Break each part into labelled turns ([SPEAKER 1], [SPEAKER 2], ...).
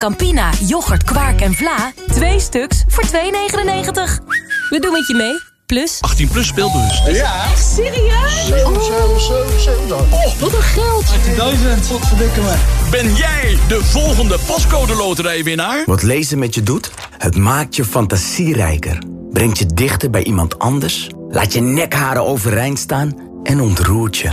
[SPEAKER 1] Campina, yoghurt, kwark en vla. Twee stuks voor 2,99. We doen het je mee. Plus
[SPEAKER 2] 18 plus speelbus.
[SPEAKER 3] Ja.
[SPEAKER 1] Echt serieus?
[SPEAKER 3] 7, 7, 7, 7.
[SPEAKER 1] Oh, wat een geld.
[SPEAKER 3] 18.000, wat verdikken me.
[SPEAKER 2] Ben jij de volgende pascode loterijwinnaar?
[SPEAKER 4] Wat lezen met je doet? Het maakt je fantasierijker. Brengt je dichter bij iemand anders. Laat je nekharen overeind staan en ontroert je.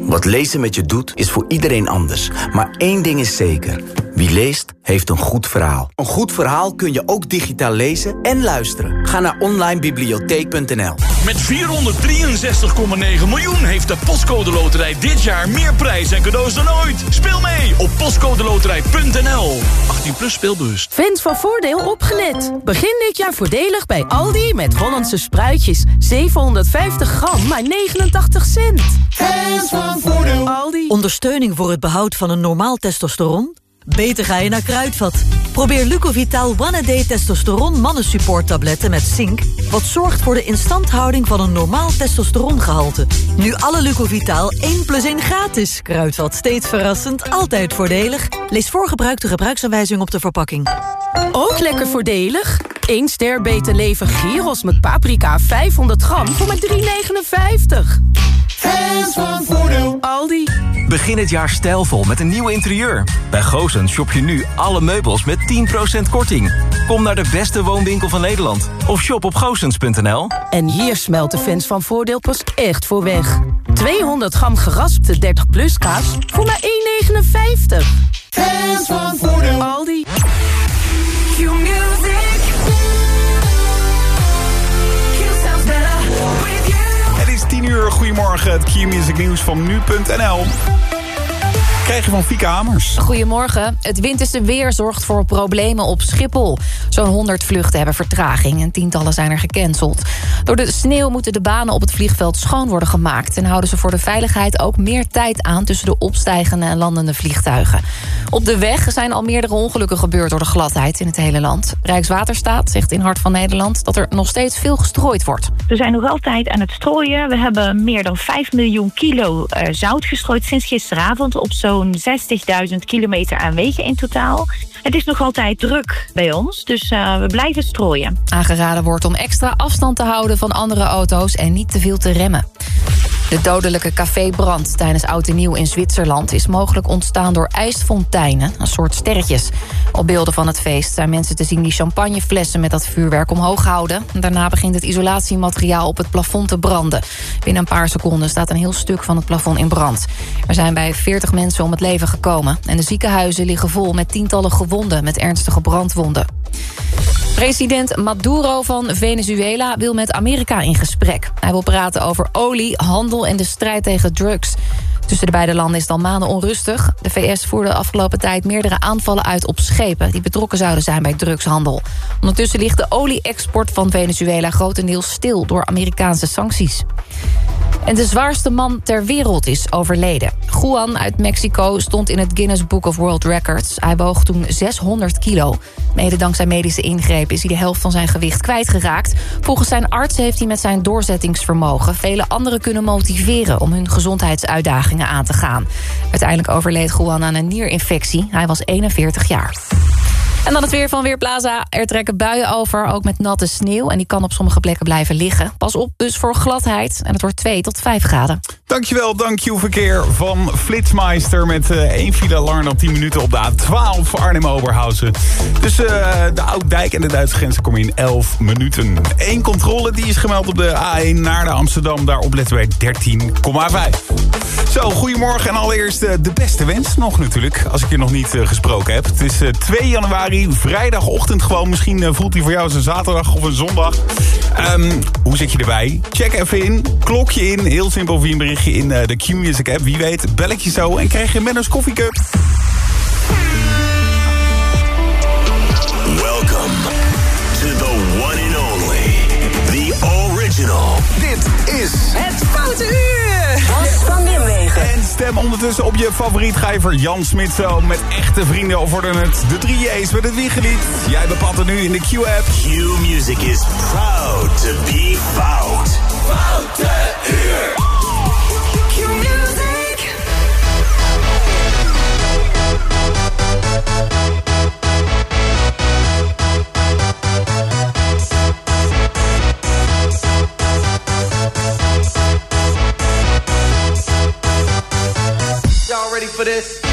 [SPEAKER 4] Wat lezen met je doet, is voor iedereen anders. Maar één ding is zeker. Wie leest, heeft een goed verhaal. Een goed verhaal kun je ook digitaal lezen en luisteren. Ga naar onlinebibliotheek.nl
[SPEAKER 2] Met 463,9 miljoen heeft de Postcode Loterij dit jaar meer prijs en cadeaus dan ooit. Speel mee op postcodeloterij.nl. 18 plus speelbus.
[SPEAKER 5] Fans van Voordeel opgelet. Begin dit jaar voordelig bij Aldi met Hollandse spruitjes. 750 gram, maar 89 cent.
[SPEAKER 3] Fans van Voordeel.
[SPEAKER 5] Aldi.
[SPEAKER 6] Ondersteuning voor het behoud van een normaal testosteron? Beter ga je naar Kruidvat. Probeer Lucovital One A Day Testosteron Mannensupport tabletten met zink... wat zorgt voor de instandhouding van een normaal testosterongehalte. Nu alle Lucovital 1 plus 1 gratis. Kruidvat, steeds verrassend, altijd voordelig. Lees voorgebruik de gebruiksaanwijzing op de verpakking.
[SPEAKER 5] Ook lekker voordelig. 1 ster beter leven gyros met paprika 500 gram voor maar 3,59.
[SPEAKER 3] Fans van Voordeel.
[SPEAKER 5] Aldi.
[SPEAKER 7] Begin het jaar stijlvol met een nieuw interieur. Bij Shop je nu alle meubels met 10% korting. Kom naar de beste woonwinkel van Nederland. Of shop op goosens.nl.
[SPEAKER 5] En hier smelt de fans van Voordeel pas echt voor weg. 200 gram geraspte 30 plus kaas voor maar 1,59.
[SPEAKER 3] Fans van Voordeel.
[SPEAKER 5] Aldi.
[SPEAKER 8] Het is 10 uur, goedemorgen, het Key Music Nieuws van nu.nl. Krijg je van Fieke Hamers.
[SPEAKER 9] Goedemorgen. Het winterse weer zorgt voor problemen op Schiphol. Zo'n 100 vluchten hebben vertraging en tientallen zijn er gecanceld. Door de sneeuw moeten de banen op het vliegveld schoon worden gemaakt... en houden ze voor de veiligheid ook meer tijd aan... tussen de opstijgende en landende vliegtuigen. Op de weg zijn al meerdere ongelukken gebeurd door de gladheid in het hele land. Rijkswaterstaat zegt in Hart van Nederland... dat er nog steeds veel gestrooid wordt.
[SPEAKER 10] We zijn nog altijd aan het strooien. We hebben meer dan 5 miljoen kilo eh, zout gestrooid sinds gisteravond... op zo'n 60.000 kilometer aan wegen in totaal. Het is nog altijd druk bij ons, dus eh, we blijven strooien.
[SPEAKER 9] Aangeraden wordt om extra afstand te houden van andere auto's... en niet te veel te remmen. De dodelijke cafébrand tijdens Oud en Nieuw in Zwitserland... is mogelijk ontstaan door ijsfonteinen, een soort sterretjes. Op beelden van het feest zijn mensen te zien die champagneflessen... met dat vuurwerk omhoog houden. Daarna begint het isolatiemateriaal op het plafond te branden. Binnen een paar seconden staat een heel stuk van het plafond in brand. Er zijn bij 40 mensen om het leven gekomen. En de ziekenhuizen liggen vol met tientallen gewonden... met ernstige brandwonden. President Maduro van Venezuela wil met Amerika in gesprek. Hij wil praten over olie, handel en de strijd tegen drugs. Tussen de beide landen is al maanden onrustig. De VS voerde de afgelopen tijd meerdere aanvallen uit op schepen... die betrokken zouden zijn bij drugshandel. Ondertussen ligt de olie-export van Venezuela grotendeels stil... door Amerikaanse sancties. En de zwaarste man ter wereld is overleden. Juan uit Mexico stond in het Guinness Book of World Records. Hij woog toen 600 kilo. Mede dankzij medische ingrepen is hij de helft van zijn gewicht kwijtgeraakt. Volgens zijn arts heeft hij met zijn doorzettingsvermogen... vele anderen kunnen motiveren om hun gezondheidsuitdagingen aan te gaan. Uiteindelijk overleed Juan aan een nierinfectie. Hij was 41 jaar. En dan het weer van Weerplaza. Er trekken buien over, ook met natte sneeuw. En die kan op sommige plekken blijven liggen. Pas op dus voor gladheid. En het wordt 2 tot 5 graden.
[SPEAKER 8] Dankjewel, dankjewel verkeer van Flitsmeister... met eh, één file langer dan 10 minuten op de A12 Arnhem-Oberhausen. Tussen uh, de Ouddijk en de Duitse grens kom je in 11 minuten. Eén controle die is gemeld op de A1 naar de Amsterdam. Daar opletten wij 13,5. Zo, goedemorgen en allereerst uh, de beste wens nog natuurlijk. Als ik je nog niet gesproken heb. Het is 2 januari vrijdagochtend gewoon. Misschien uh, voelt hij voor jou als een zaterdag of een zondag. Um, hoe zit je erbij? Check even in, klokje in. Heel simpel via een berichtje in uh, de Q-Music app. Wie weet, bel ik je zo en krijg je Menno's koffiecup.
[SPEAKER 11] Welcome to the one and only, the original.
[SPEAKER 8] Dit is
[SPEAKER 1] het Foute Uur.
[SPEAKER 11] Bas van Nimwegen.
[SPEAKER 8] En stem ondertussen op je favorietgijver Jan Smit zo. Met echte vrienden of worden het de drie J's met het wiegelied. Jij bepaalt het nu in de Q-app.
[SPEAKER 11] Q-Music is proud to be fout. Foute Uur.
[SPEAKER 1] Q-Music.
[SPEAKER 12] for this?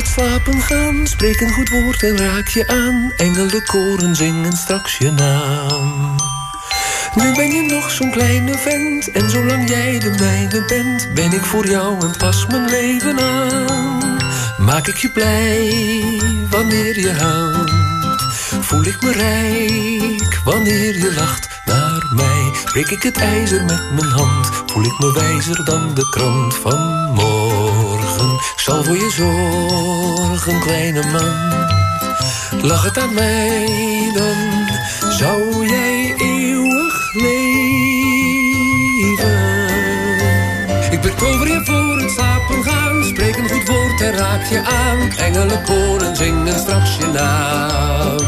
[SPEAKER 11] Het
[SPEAKER 13] slapen gaan. Spreek een goed woord en raak je aan. Engelen koren zingen straks je naam. Nu ben je nog zo'n kleine vent. En zolang jij de mijne bent, ben ik voor jou en pas mijn leven aan. Maak ik je blij wanneer je huilt. Voel ik me rijk wanneer je lacht naar mij. Breek ik het ijzer met mijn hand. Voel ik me wijzer dan de krant van zal voor je zorgen, kleine man. Lach het aan mij dan, zou jij eeuwig leven. Ik betover je voor het slapen gaan. Spreek een goed woord en raak je aan. Engelen koren zingen straks je naam.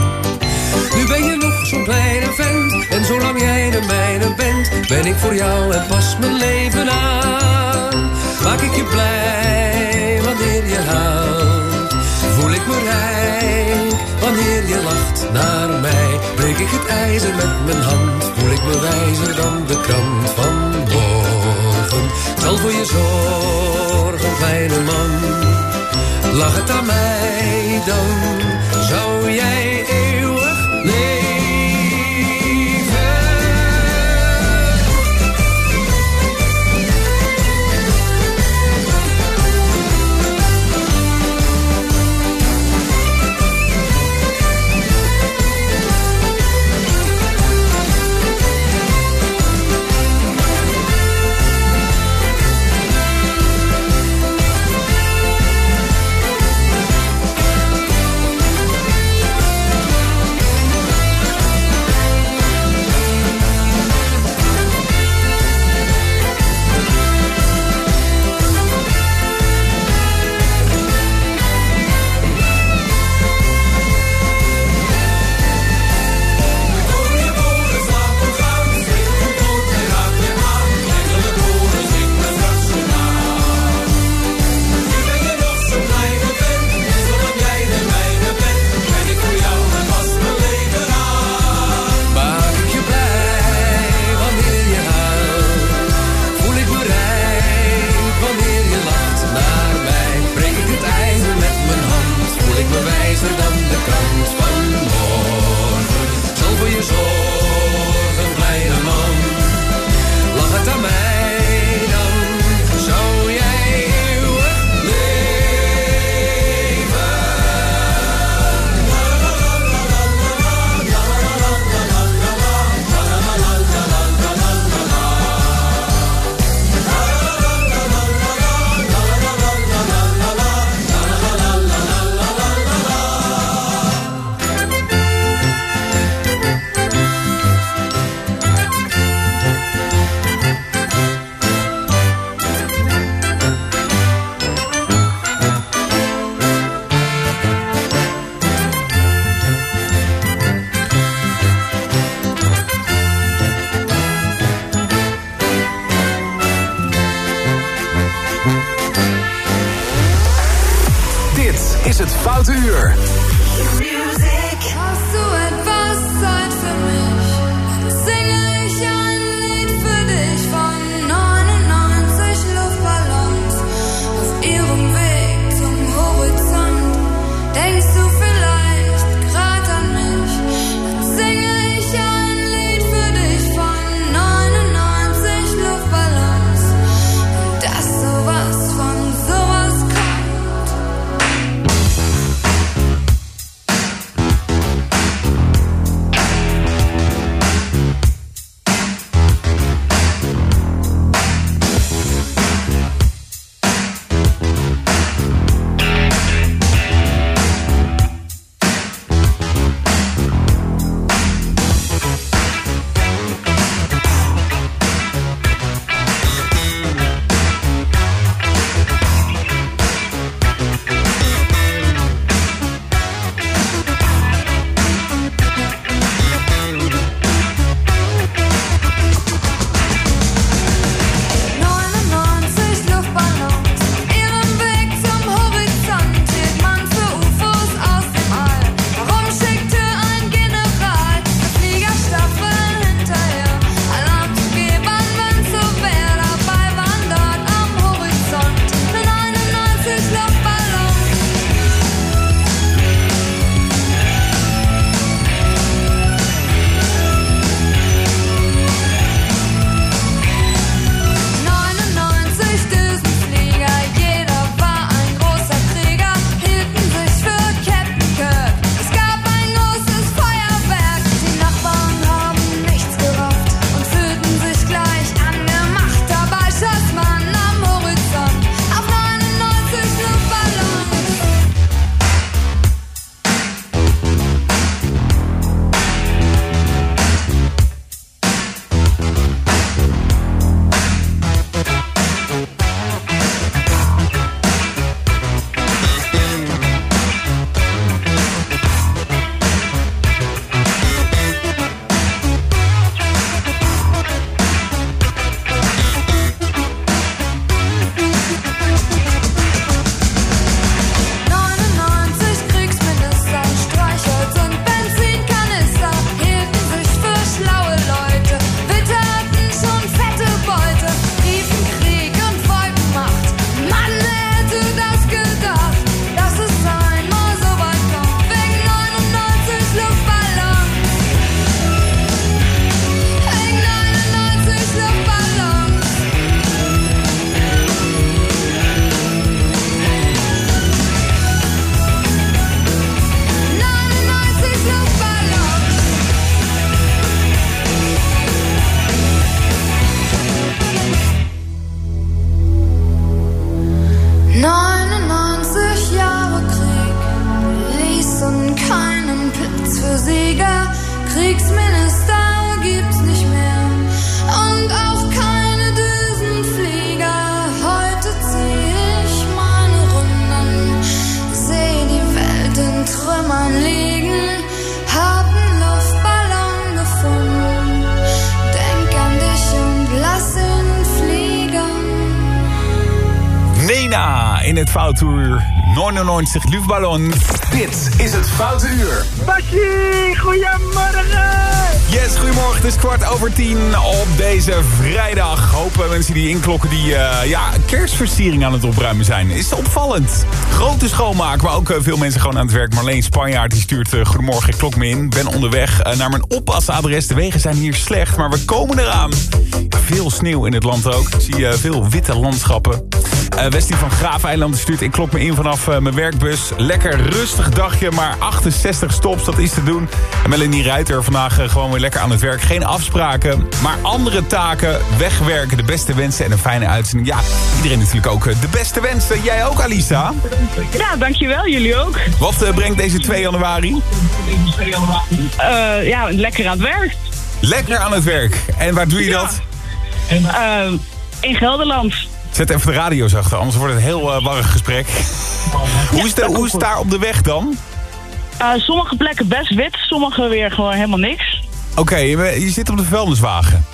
[SPEAKER 13] Nu ben je nog zo'n kleine vent. En zolang jij de mijne bent, ben ik voor jou en pas mijn leven aan. Maak ik je blij je. Voel ik me rijk wanneer je lacht naar mij. Breek ik het ijzer met mijn hand. Voel ik me wijzer dan de krant van. Ik zal voor je zorgen, kleine man. Lach het aan mij dan, zou jij
[SPEAKER 8] Foutuur 99 luchtballon.
[SPEAKER 12] Dit is het Foute Uur.
[SPEAKER 3] Basje, goedemorgen!
[SPEAKER 8] Yes, goedemorgen. Het is kwart over tien op deze vrijdag. Hopen mensen die inklokken die eh, ja, kerstversiering aan het opruimen zijn. Is opvallend. Grote schoonmaak, maar ook eh, veel mensen gewoon aan het werk. Marleen Spanjaard die stuurt eh, goedemorgen, ik klok me in. Ben onderweg eh, naar mijn oppasadres. De wegen zijn hier slecht, maar we komen eraan. Veel sneeuw in het land ook. Ik zie eh, veel witte landschappen. Eh Westie van Graafeleiland stuurt, ik klok me in vanaf eh, mijn werkbus. Lekker rustig dagje, maar 68 stops, dat is te doen. En Melanie Ruiter vandaag eh, gewoon weer lekker aan het werk. Geen afspraken, maar andere taken. Wegwerken, de beste wensen en een fijne uitzending. Ja, iedereen natuurlijk ook de beste wensen. Jij ook, Alisa?
[SPEAKER 14] Ja, dankjewel. Jullie ook.
[SPEAKER 8] Wat brengt deze 2 januari?
[SPEAKER 14] Ja, lekker aan het werk.
[SPEAKER 8] Lekker aan het werk. En waar doe je dat?
[SPEAKER 14] In Gelderland.
[SPEAKER 8] Zet even de radio zachter, anders wordt het een heel uh, warrig gesprek. hoe, is de, hoe is het daar op de weg dan?
[SPEAKER 14] Eh, sommige plekken best wit, sommige weer gewoon helemaal niks.
[SPEAKER 8] Oké, je, je zit op de vuilniswagen.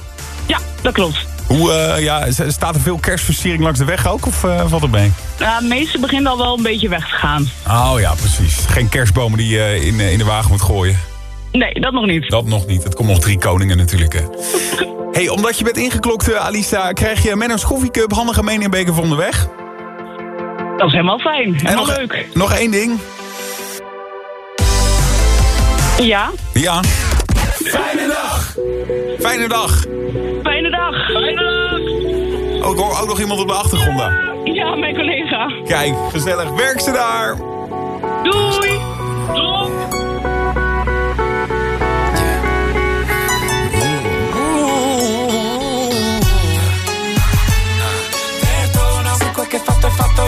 [SPEAKER 14] Ja, dat klopt.
[SPEAKER 8] Hoe, eh, ja, staat er veel kerstversiering langs de weg ook? Of eh, valt het mee?
[SPEAKER 14] Ja, de meeste beginnen al wel een beetje weg te gaan.
[SPEAKER 8] Oh ja, precies. Geen kerstbomen die je in, in de wagen moet gooien.
[SPEAKER 14] Nee, dat nog niet.
[SPEAKER 8] Dat nog niet. Het komt nog drie koningen natuurlijk. Hey, omdat je bent ingeklokt, eh, Alisa, krijg je Menno's Coffee Cup handige meeneembeker van de weg.
[SPEAKER 14] Dat is helemaal fijn. Helemaal
[SPEAKER 8] nog,
[SPEAKER 14] leuk.
[SPEAKER 8] Nog één ding.
[SPEAKER 14] Ja,
[SPEAKER 8] Ja. Fijne dag. Fijne dag.
[SPEAKER 14] fijne dag. Fijne dag.
[SPEAKER 8] Oh, ik hoor ook nog iemand op de achtergrond daar.
[SPEAKER 14] Ja, mijn collega.
[SPEAKER 8] Kijk, gezellig. Werk ze daar.
[SPEAKER 14] Doei. Doei.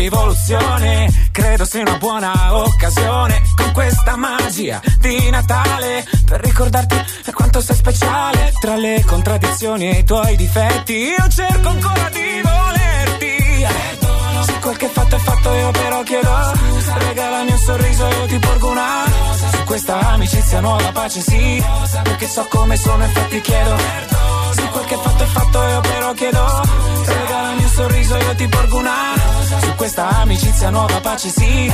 [SPEAKER 15] rivoluzione. Credo sia una buona occasione. Con questa magia di Natale. Per ricordarti quanto sei speciale. Tra le contraddizioni e i tuoi difetti. Io cerco ancora di volerti. Se quel che è fatto è fatto io però chiedo Scusa, regalami un sorriso io ti porgo una Rosa. Su questa amicizia nuova pace sì Rosa. Perché so come sono infatti chiedo Se quel che fatto è fatto io però chiedo Regalami un sorriso io ti porgo una. Su questa amicizia nuova pace sì.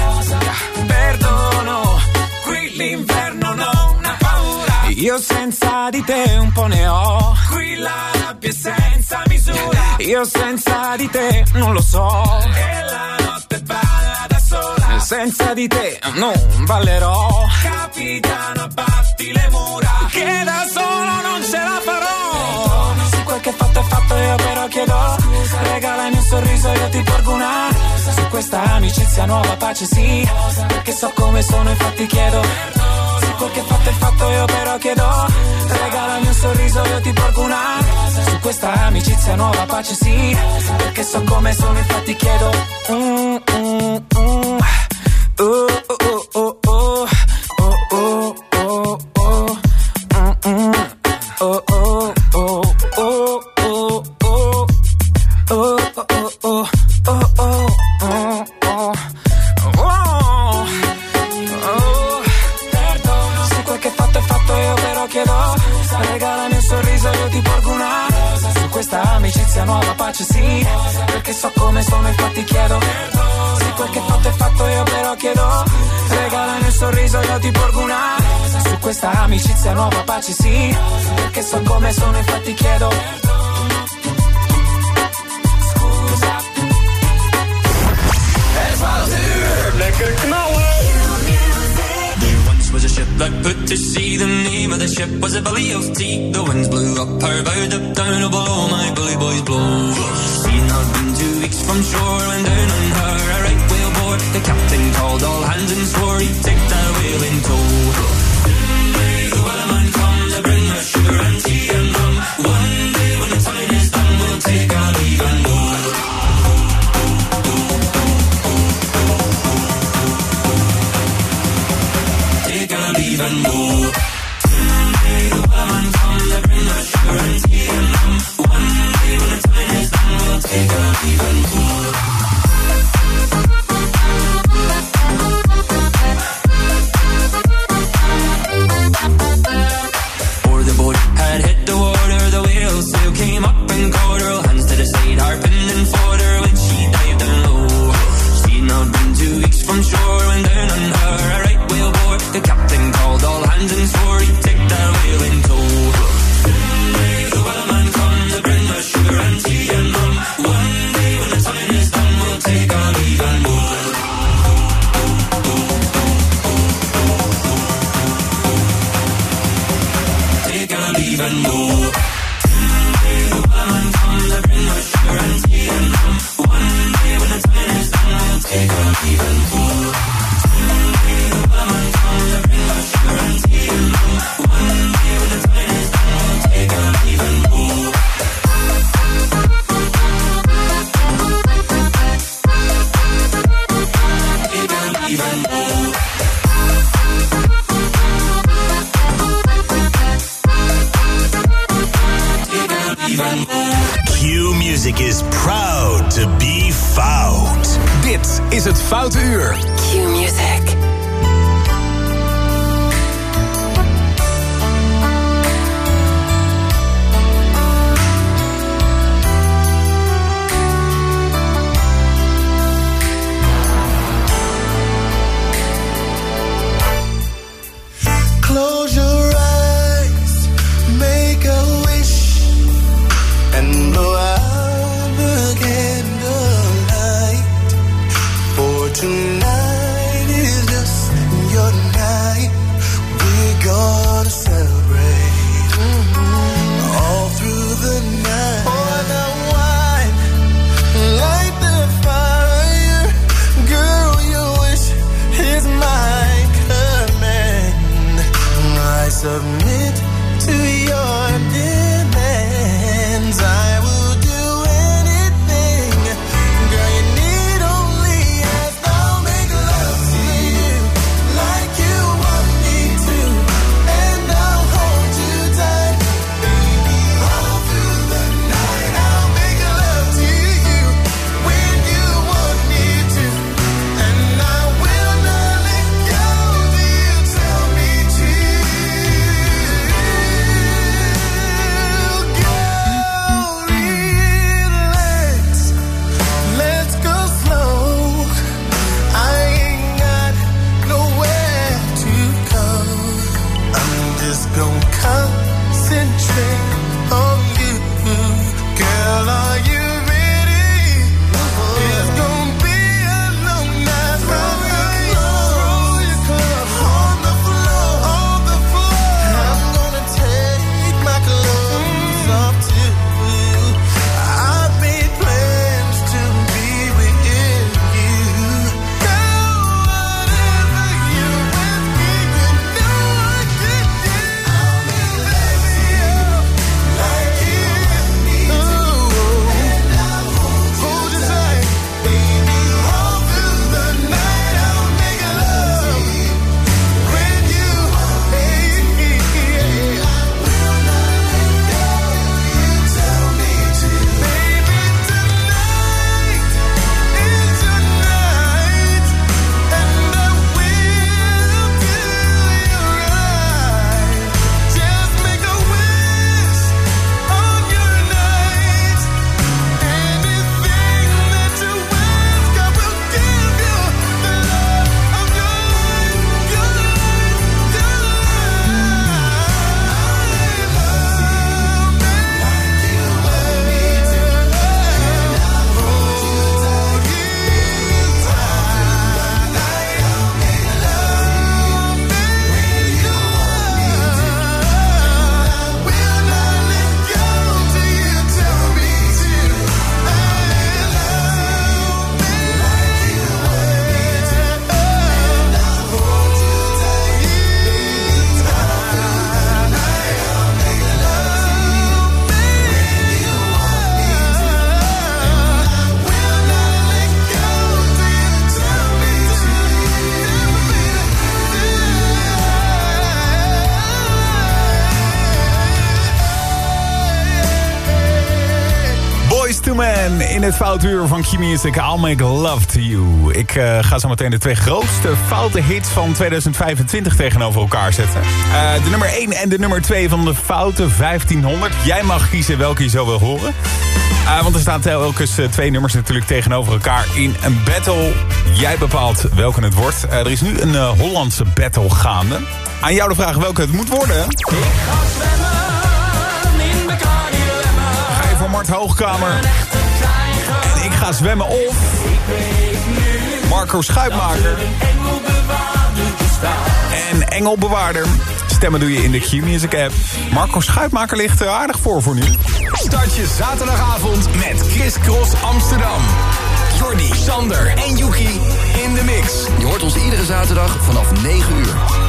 [SPEAKER 15] Perdono Qui l'inverno non ha paura. Io senza di te un po' ne ho. Qui la rabbia è senza misura. Io senza di te non lo so. E la notte balla da sola Senza di te non ballerò Capitano abbatti le mura Che da solo non ce la farò Se quel che fatto è fatto io però chiedo Scusa, regalami un sorriso io ti porgo una Rosa. Su questa amicizia nuova pace sì Rosa. Perché so come sono infatti chiedo Se quel che fatto è fatto io però chiedo Regalami un sorriso io ti porgo una Rosa. Su questa amicizia nuova pace sì Perché so come sono infatti chiedo Mm, mm, mm. Oh, oh, oh,
[SPEAKER 11] in
[SPEAKER 8] foutuur van Key Music. I'll make love to you. Ik eh, ga zo meteen de twee grootste foute hits van 2025 tegenover elkaar zetten. Eh, de nummer 1 en de nummer 2 van de foute 1500. Jij mag kiezen welke je zo wil horen. Eh, want er staan telkens twee nummers natuurlijk tegenover elkaar in een battle. Jij bepaalt welke het wordt. Er is nu een Hollandse battle gaande. Aan jou de vraag welke het moet worden. Ga je voor Mart Hoogkamer. Ga zwemmen of... Marco Schuitmaker. En Engelbewaarder. Stemmen doe je in de Q-Music app. Marco Schuitmaker ligt er aardig voor voor nu.
[SPEAKER 16] Start je zaterdagavond met Chris Cross Amsterdam. Jordi, Sander en Yuki in de mix.
[SPEAKER 3] Je hoort ons iedere zaterdag vanaf 9 uur.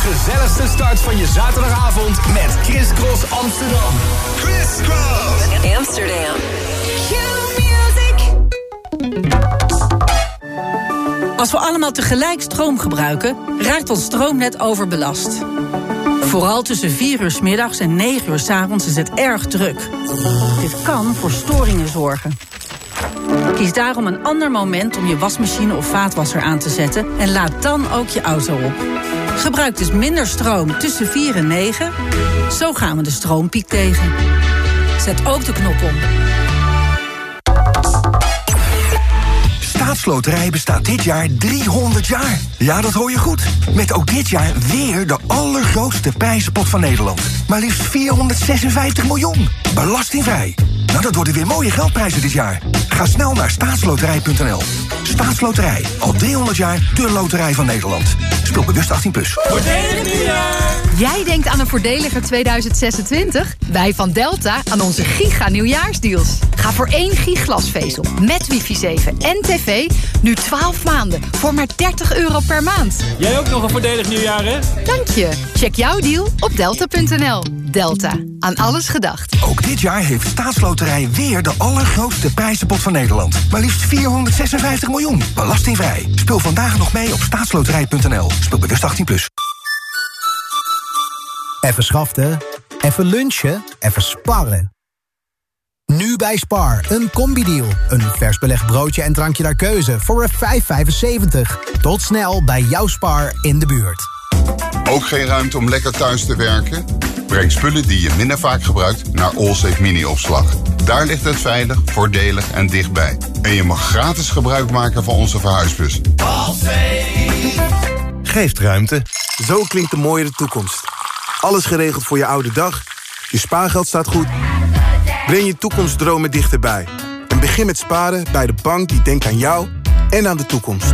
[SPEAKER 16] Gezelligste start van je zaterdagavond met Chris Cross Amsterdam. Chris Cross
[SPEAKER 17] Amsterdam.
[SPEAKER 18] Als we allemaal tegelijk stroom gebruiken, raakt ons stroomnet overbelast.
[SPEAKER 19] Vooral tussen 4 uur 's middags en 9 uur 's avonds is het erg druk. Dit kan voor storingen zorgen. Kies daarom een ander moment om je wasmachine of vaatwasser aan te zetten... en laad dan ook je auto op. Gebruik dus minder stroom tussen 4 en 9. Zo gaan we de stroompiek tegen. Zet ook de knop om.
[SPEAKER 20] Staatsloterij bestaat dit jaar 300 jaar. Ja, dat hoor je goed. Met ook dit jaar weer de allergrootste prijzenpot van Nederland. Maar liefst 456 miljoen. Belastingvrij. Nou, dat worden weer mooie geldprijzen dit jaar. Ga snel naar staatsloterij.nl. Staatsloterij. Al 300 jaar de loterij van Nederland. Speel bewust 18+. Plus.
[SPEAKER 21] Voordelig nieuwjaar! Jij denkt aan een voordeliger 2026? Wij van Delta aan onze giga nieuwjaarsdeals. Ga voor één giglasvezel met wifi 7 en tv nu 12 maanden voor maar 30 euro per maand.
[SPEAKER 22] Jij ook nog een voordelig nieuwjaar, hè?
[SPEAKER 21] Dank je. Check jouw deal op delta.nl. Delta. Aan alles gedacht.
[SPEAKER 20] Ook dit jaar heeft Staatsloterij weer de allergrootste prijzenpot van Nederland. Maar liefst 456 miljoen. Belastingvrij. Speel vandaag nog mee op staatsloterij.nl. Speel bewust 18+. Plus.
[SPEAKER 23] Even schaften, even lunchen, even sparren. Nu bij Spar, een combi-deal. Een vers belegd broodje en drankje naar keuze voor een 5,75. Tot snel bij jouw Spar in de buurt.
[SPEAKER 24] Ook geen ruimte om lekker thuis te werken? Breng spullen die je minder vaak gebruikt naar Allsafe Mini-opslag. Daar ligt het veilig, voordelig en dichtbij. En je mag gratis gebruik maken van onze verhuisbus.
[SPEAKER 25] Geeft ruimte. Zo klinkt de mooiere toekomst. Alles geregeld voor je oude dag. Je spaargeld staat goed. Breng je toekomstdromen dichterbij. En begin met sparen bij de bank die denkt aan jou en aan de toekomst.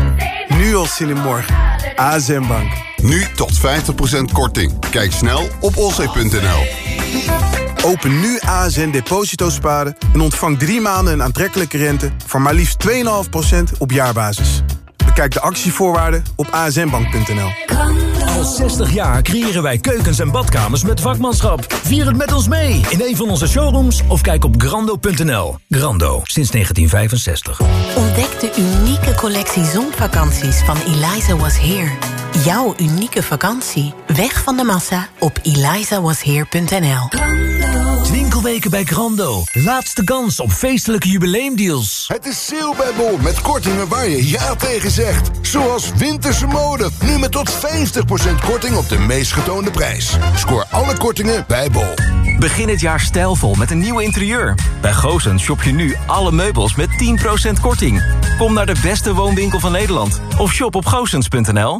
[SPEAKER 25] Nu al zin in morgen. ASM Bank.
[SPEAKER 24] Nu tot 50% korting. Kijk snel op olzee.nl.
[SPEAKER 25] Open nu ASN Deposito Sparen en ontvang drie maanden een aantrekkelijke rente... van maar liefst 2,5% op jaarbasis. Bekijk de actievoorwaarden op asnbank.nl.
[SPEAKER 26] Al 60 jaar creëren wij keukens en badkamers met vakmanschap. Vier het met ons mee in een van onze showrooms of kijk op grando.nl. Grando, sinds 1965.
[SPEAKER 27] Ontdek de unieke collectie zonvakanties van Eliza Was Here. Jouw unieke vakantie. Weg van de massa op elizawasheer.nl.
[SPEAKER 26] Winkelweken bij Grando. Laatste kans op feestelijke jubileumdeals.
[SPEAKER 28] Het is sale bij Bol met kortingen waar je ja tegen zegt. Zoals winterse mode. Nu met tot 50% korting op de meest getoonde prijs. Scoor alle kortingen bij Bol.
[SPEAKER 7] Begin het jaar stijlvol met een nieuw interieur. Bij Goosens shop je nu alle meubels met 10% korting. Kom naar de beste woonwinkel van Nederland. Of shop op goosens.nl.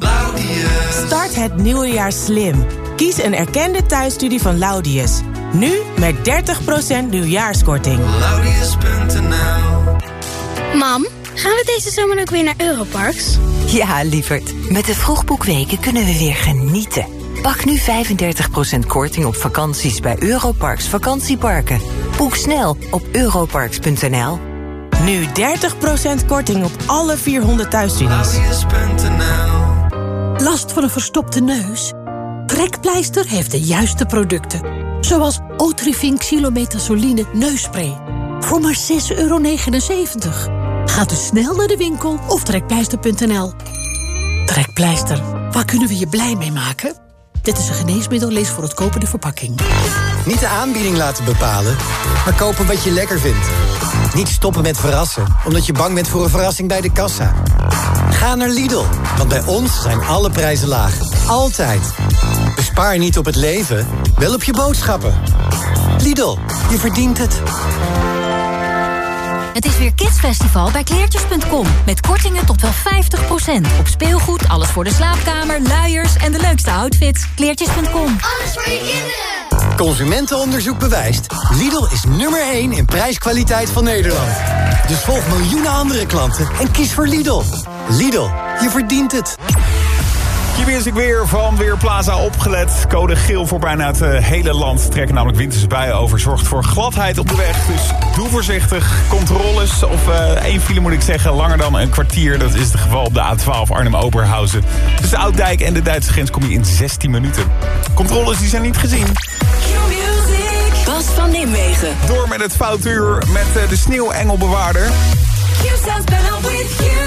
[SPEAKER 29] Start het nieuwe jaar slim. Kies een erkende thuisstudie van Laudius. Nu met 30% nieuwjaarskorting.
[SPEAKER 30] Mam, gaan we deze zomer ook weer naar Europarks?
[SPEAKER 31] Ja, lieverd. Met de vroegboekweken kunnen we weer genieten. Pak nu 35% korting op vakanties bij Europarks vakantieparken. Boek snel op europarks.nl.
[SPEAKER 29] Nu 30% korting op alle 400 thuisstudies.
[SPEAKER 32] Last van een verstopte neus? Trekpleister heeft de juiste producten. Zoals Otrivin Xylometazoline neusspray. Voor maar 6,79 euro. Ga dus snel naar de winkel of trekpleister.nl. Trekpleister, waar kunnen we je blij mee maken? Dit is een geneesmiddel, lees voor het kopen de verpakking.
[SPEAKER 16] Niet de aanbieding laten bepalen, maar kopen wat je lekker vindt. Niet stoppen met verrassen, omdat je bang bent voor een verrassing bij de kassa. Ga naar Lidl, want bij ons zijn alle prijzen laag. Altijd. Bespaar niet op het leven, wel op je boodschappen. Lidl, je verdient het.
[SPEAKER 18] Het is weer Kidsfestival bij kleertjes.com. Met kortingen tot wel 50%. Op speelgoed, alles voor de slaapkamer, luiers en de leukste outfits. Kleertjes.com.
[SPEAKER 30] Alles voor je kinderen.
[SPEAKER 16] Consumentenonderzoek bewijst. Lidl is nummer 1 in prijskwaliteit van Nederland. Dus volg miljoenen andere klanten en kies voor Lidl. Lidl, je verdient het.
[SPEAKER 8] Hier ik weer van Weerplaza opgelet. Code geel voor bijna het eh, hele land. Trekken namelijk winterse buien over. Zorgt voor gladheid op de weg. Dus doe voorzichtig. Controles, of eh, één file moet ik zeggen, langer dan een kwartier. Dat is het geval op de A12 Arnhem-Oberhausen. Tussen Ouddijk en de Duitse grens kom je in 16 minuten. Controles die zijn niet gezien.
[SPEAKER 1] Bas van Nimwegen.
[SPEAKER 8] Door met het foutuur met eh, de sneeuwengelbewaarder.
[SPEAKER 1] Q sounds better with you.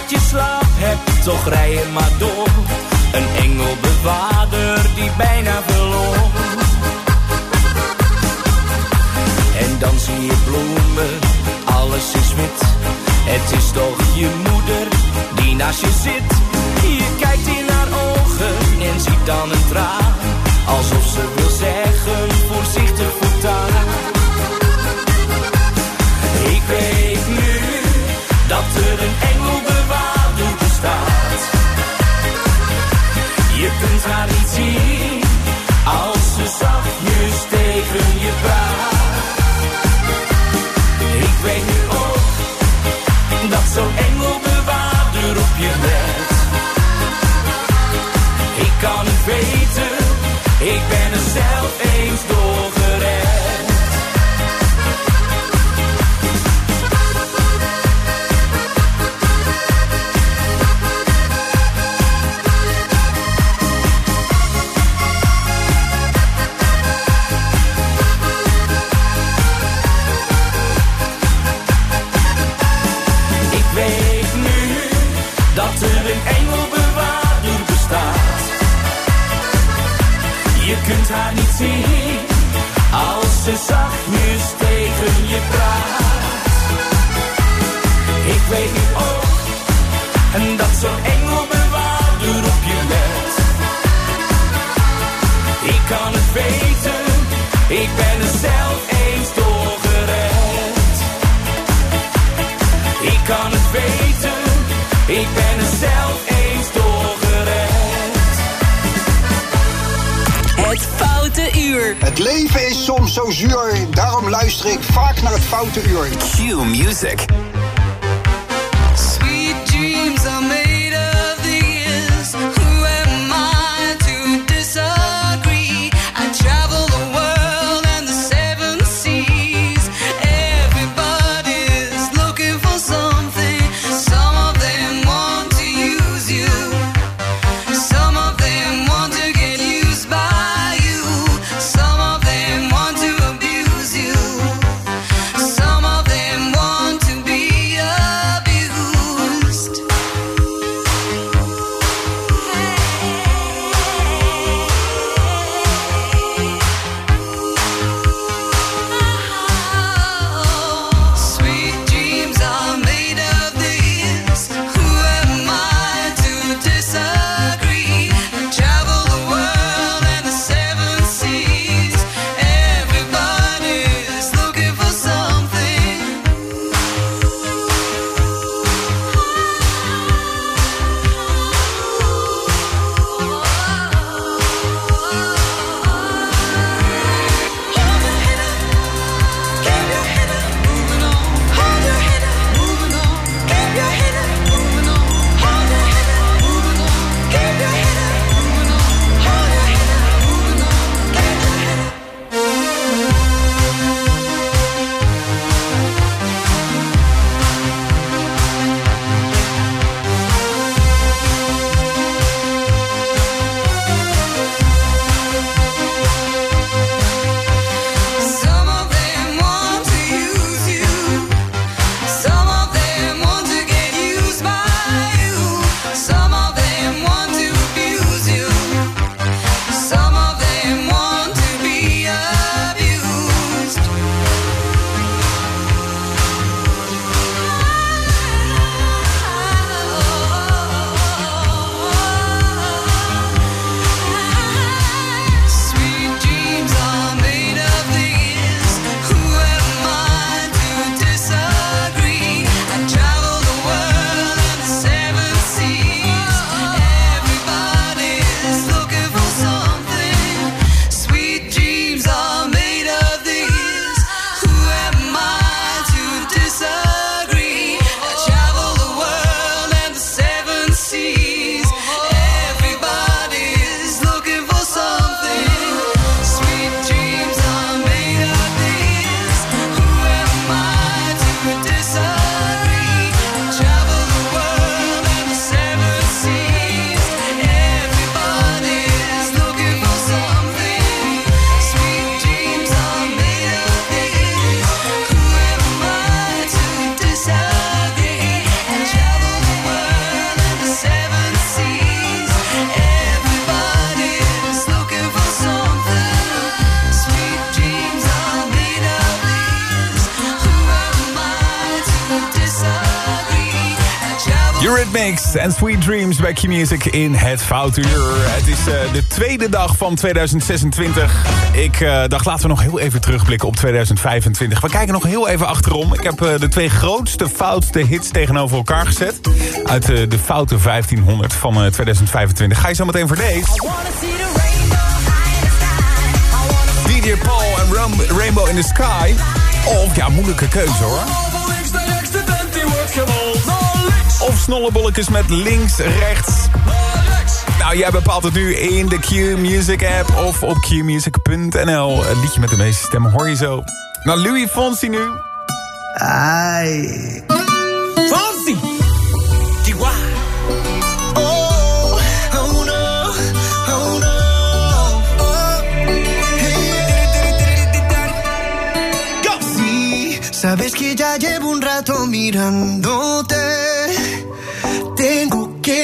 [SPEAKER 33] dat je slaap hebt, toch rij je maar door. Een engelbewaarder die bijna verloor. En dan zie je bloemen, alles is wit. Het is toch je moeder die naast je zit. Je kijkt in haar ogen en ziet dan een traan. Alsof ze wil zeggen, voorzichtig voortaan. Ik weet nu dat er een engelbewaarder Niet zien als ze zachtjes tegen je praat. Ik weet nu ook dat zo'n engelbewaarder op je let. Ik kan het weten, ik ben er zelf eens door ik ben er zelf eens door gered. Het
[SPEAKER 1] Foute Uur.
[SPEAKER 34] Het leven is soms zo zuur, daarom luister ik vaak naar het Foute Uur.
[SPEAKER 12] Q Music.
[SPEAKER 8] Eurythmics en Sweet Dreams bij Q-Music in het Foute Uur. Het is eh, de tweede dag van 2026. Ik eh, dacht, laten we nog heel even terugblikken op 2025. We kijken nog heel even achterom. Ik heb eh, de twee grootste, foutste hits tegenover elkaar gezet. Uit de foute 1500 van 2025. Ga je zo meteen voor deze? DJ Paul en Ram- Rainbow in the Sky. Of, ja, moeilijke keuze hoor. Of snollebolletjes met links, rechts. Nou, jij bepaalt het nu in de Q-Music app of op qmusic.nl. Het liedje met de meeste stemmen hoor je zo. Nou, Louis Fonsi nu.
[SPEAKER 35] Ay. Fonsi. Chihuahua. Oh, oh oh. Oh. Sabes que ya llevo un rato mirándote.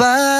[SPEAKER 35] But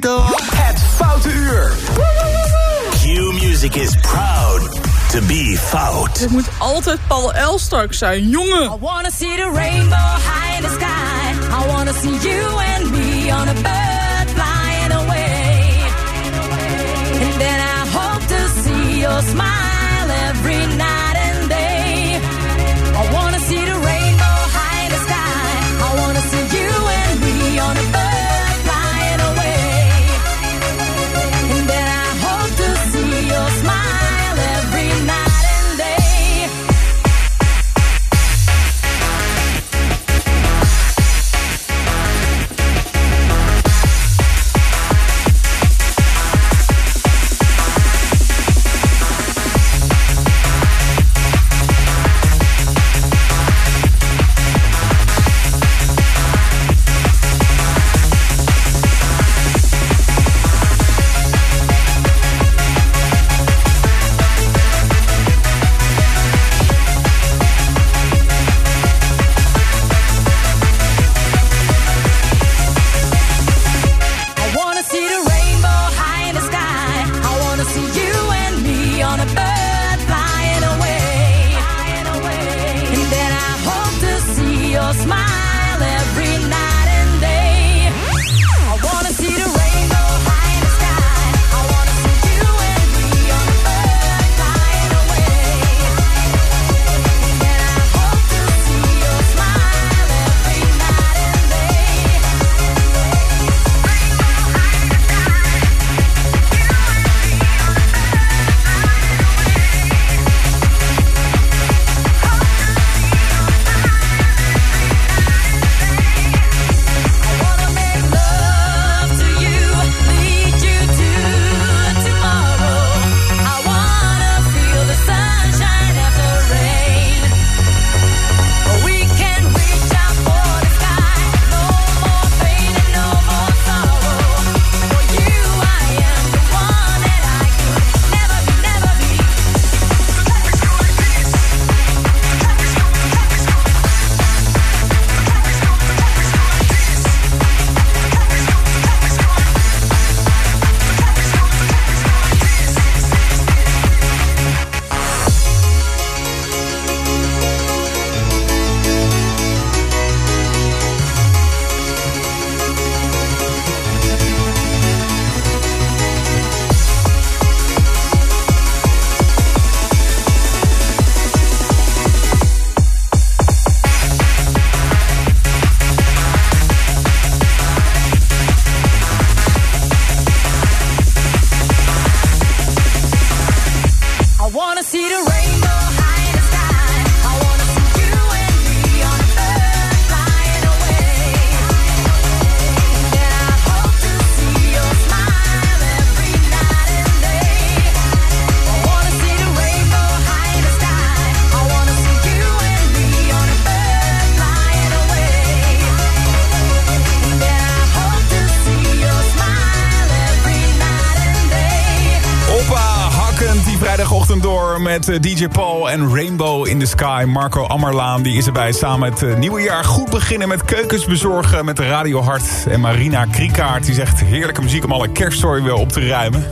[SPEAKER 35] Despacito.
[SPEAKER 12] Het Foute Uur. Q Music is proud to be fout.
[SPEAKER 36] Het moet altijd Paul Elstak zijn, jongen.
[SPEAKER 1] I wanna see the rainbow high in the sky. I wanna see you and me on a bird flying away. And then I hope to see your smile
[SPEAKER 8] met eh, DJ Paul en Rainbow in the Sky. Marco Ammerlaan die is erbij samen het eh, nieuwe jaar goed beginnen met keukens bezorgen met Radio Hart. En Marina Kriekaart die zegt heerlijke muziek om alle kerststory weer op te ruimen.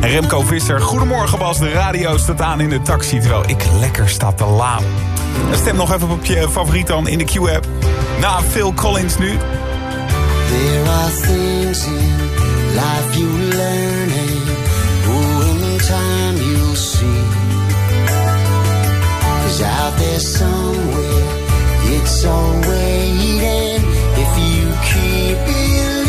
[SPEAKER 8] En Remco Visser, goedemorgen Bas, de radio staat aan in de taxi terwijl ik lekker sta te laden. En stem nog even op je favoriet dan in de Q-app. Na Phil Collins nu.
[SPEAKER 35] There are things in life you learning. Anytime you see somewhere. It's all waiting if you keep it.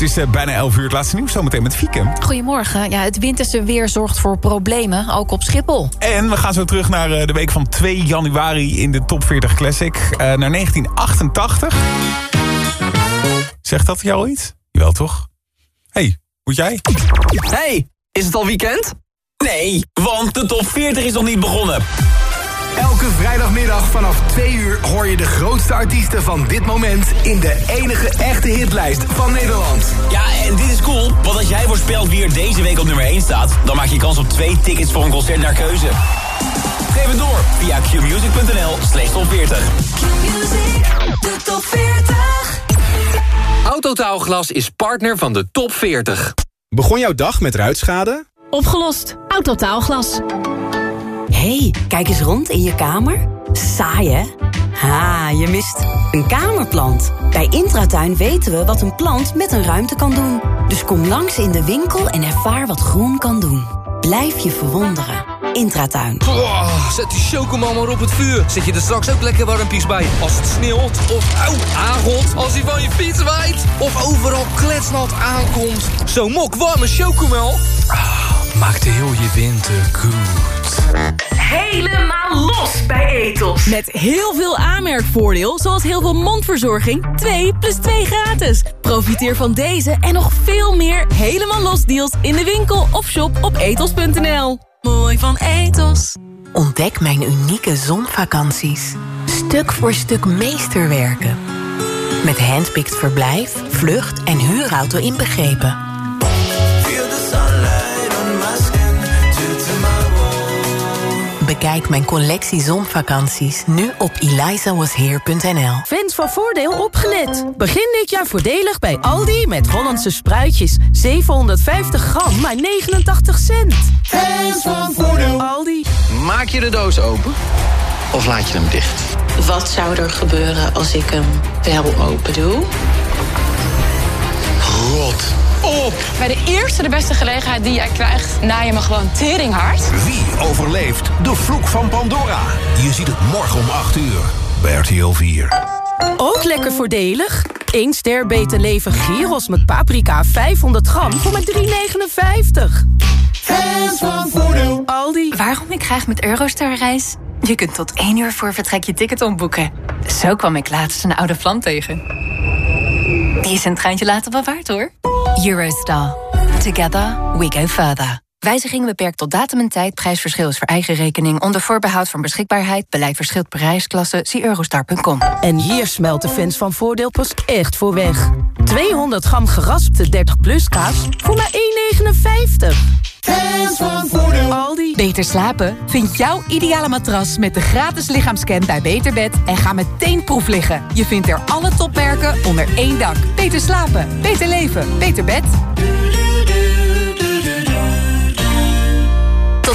[SPEAKER 16] Het
[SPEAKER 37] is
[SPEAKER 8] eh, bijna 11 uur, het laatste nieuws zometeen met Fieke.
[SPEAKER 9] Goedemorgen. Ja, het winterse weer zorgt voor problemen, ook op Schiphol.
[SPEAKER 8] En we gaan zo terug naar eh, de week van 2 januari in de Top 40 Classic. Eh, naar 1988. Zegt dat jou iets? Jawel, toch? hey, moet jij?
[SPEAKER 38] hey, is het al weekend? Nee, want de Top 40 is nog niet begonnen.
[SPEAKER 16] Elke vrijdagmiddag vanaf 2 uur hoor je de grootste artiesten van dit moment... in de enige echte hitlijst van Nederland.
[SPEAKER 38] Ja, en dit is cool, want als jij voorspelt wie er deze week op nummer 1 staat... dan maak je kans op twee tickets voor een concert naar keuze. Geef het door via qmusic.nl slash top 40.
[SPEAKER 12] Qmusic, de top 40.
[SPEAKER 39] Autotaalglas is partner van de top 40.
[SPEAKER 40] Begon jouw dag met ruitschade?
[SPEAKER 18] Opgelost. Autotaalglas
[SPEAKER 41] hey, kijk eens rond in je kamer. Saai, hè? Ha, je mist een kamerplant. Bij Intratuin weten we wat een plant met een ruimte kan doen. Dus kom langs in de winkel en ervaar wat groen kan doen. Blijf je verwonderen. Intratuin.
[SPEAKER 2] Oh, zet die chocomel maar op het vuur. Zet je er straks ook lekker warmpies bij. Als het sneeuwt of auw, aangot. Als hij van je fiets waait. Of overal kletsnat aankomt. Zo'n mok warme chocomel. Ah, maakt heel je winter goed.
[SPEAKER 18] Helemaal los bij Etos.
[SPEAKER 12] Met heel veel aanmerkvoordeel, zoals heel veel mondverzorging. 2 plus 2 gratis. Profiteer van deze en nog veel meer helemaal los deals in de winkel of shop op etos.nl. Mooi van Etos.
[SPEAKER 27] Ontdek mijn unieke zonvakanties. Stuk voor stuk meesterwerken. Met handpicked verblijf, vlucht en huurauto inbegrepen. Bekijk mijn collectie zonvakanties nu op elizawasheer.nl.
[SPEAKER 29] Fans van Voordeel opgelet. Begin dit jaar voordelig bij Aldi met Hollandse spruitjes. 750 gram, maar 89 cent.
[SPEAKER 3] Fans van Voordeel.
[SPEAKER 29] Aldi.
[SPEAKER 2] Maak je de doos open of laat je hem dicht?
[SPEAKER 42] Wat zou er gebeuren als ik hem wel open doe?
[SPEAKER 2] Rot op!
[SPEAKER 43] Bij de eerste de beste gelegenheid die jij krijgt, na je me gewoon teringhard.
[SPEAKER 16] Wie overleeft de vloek van Pandora? Je ziet het morgen om 8 uur bij RTL 4.
[SPEAKER 29] Ook lekker voordelig. 1 ster beter leven gyros met paprika 500 gram voor maar 3,59.
[SPEAKER 3] Fans van Voordeel.
[SPEAKER 29] Aldi.
[SPEAKER 18] Waarom ik graag met Eurostar reis? Je kunt tot één uur voor vertrek je ticket omboeken. Zo kwam ik laatst een oude vlam tegen. Die is een treintje later wel waard, hoor. Eurostar. Together we go further. Wijziging beperkt tot datum en tijd. Prijsverschil is voor eigen rekening. Onder voorbehoud van beschikbaarheid. Beleid verschilt per reisklasse. Zie eurostar.com.
[SPEAKER 29] En hier smelt de fans van Voordeel pas echt voor weg. 200 gram geraspte 30 plus kaas voor maar 1,59.
[SPEAKER 3] Fans van Voordeel.
[SPEAKER 29] Aldi.
[SPEAKER 18] Beter slapen? Vind jouw ideale matras met de gratis lichaamscan bij Beterbed en ga meteen proef liggen. Je vindt er alle topmerken onder één dak. Beter slapen, beter leven, beter bed.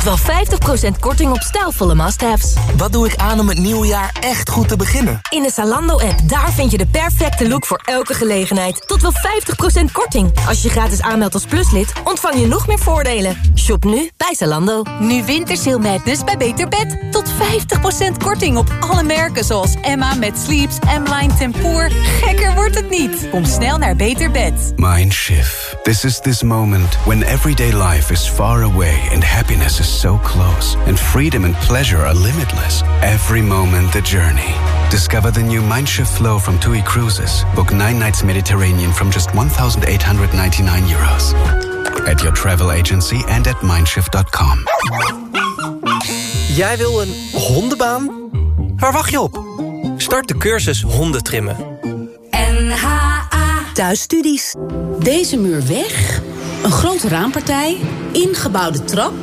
[SPEAKER 18] Wel 50% korting op stijlvolle must-haves.
[SPEAKER 44] Wat doe ik aan om het nieuwe jaar echt goed te beginnen?
[SPEAKER 18] In de Zalando-app, daar vind je de perfecte look voor elke gelegenheid. Tot wel 50% korting. Als je gratis aanmeldt als pluslid, ontvang je nog meer voordelen. Shop nu bij Zalando. Nu Wintersail Madness bij Beter Bed. Tot 50% korting op alle merken zoals Emma met Sleeps, M-Line Tempoor. Gekker wordt het niet. Kom snel naar Beter Bed.
[SPEAKER 45] Mindshift. This is this moment when everyday life is far away and happiness is so close and freedom and pleasure are limitless. Every moment the journey. Discover the new Mindshift flow from TUI Cruises. Book nine nights Mediterranean from just 1,899 euros. At your travel agency and at mindshift.com.
[SPEAKER 7] Jij wil een hondenbaan? Waar wacht je op? Start de cursus hondentrimmen.
[SPEAKER 18] NHA
[SPEAKER 46] Thuisstudies. Deze muur weg. Een grote raampartij. Ingebouwde trap